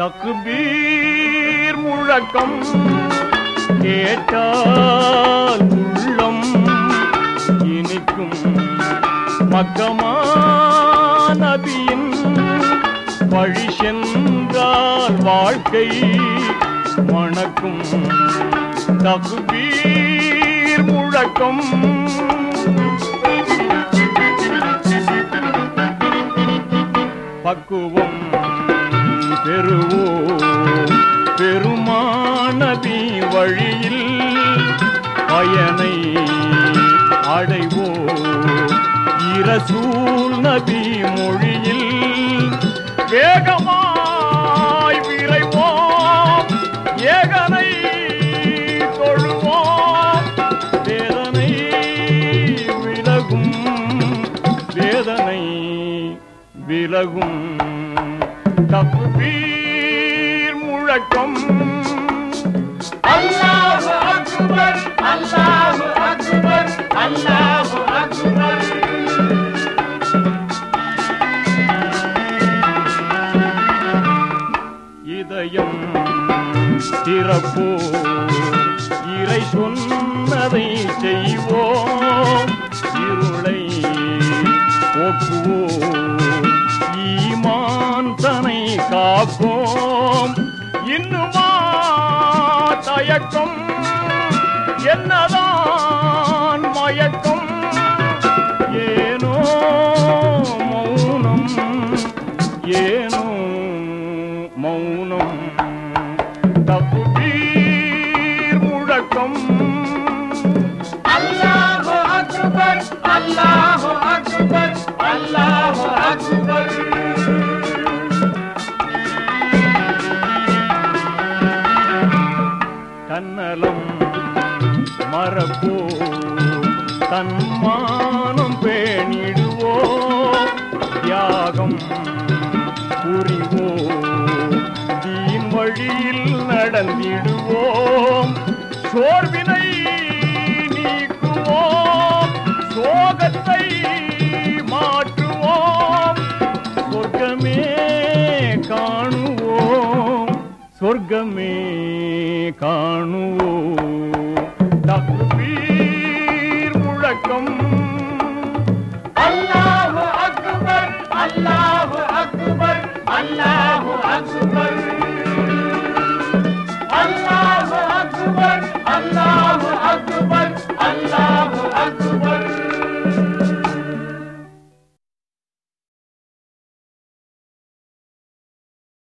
தக்குபீர் முழக்கம் கேட்டால் உள்ளம் இனிக்கும் மக்கமா நபியின் வழி சென்றால் வாழ்க்கை மணக்கும். தகுவீர் முழக்கம். பக்குவம் பெறுவோ பெருமானபி வழியில் பயனை அடைவோ இரசூல் நபி மொழியில் வேகமா விலகும். வேதனை விலகும். தப்புபீர் முழக்கம். அல்லாஹு அக்பர் அல்லாஹு அக்பர் அல்லாஹு அக்பர். இதயம் திறப்போ இறை சொன்னதை செய்வோம். போற்றுவோம் ஈமான் தனை காப்போம். இன்னுமா தயக்கம்? என்னதான் மயக்கம்? ஏனோ மௌனம் ஏனோ மௌனம். தன்னலம் மறப்போ தன்மானம் பேணிடுவோ தியாகம் புரிவோ தீன் வழியில் நடந்திடுவோம். சோர்வினை சொர்க்கமே காணுவோம். சொர்க்கமே காணுவோம்.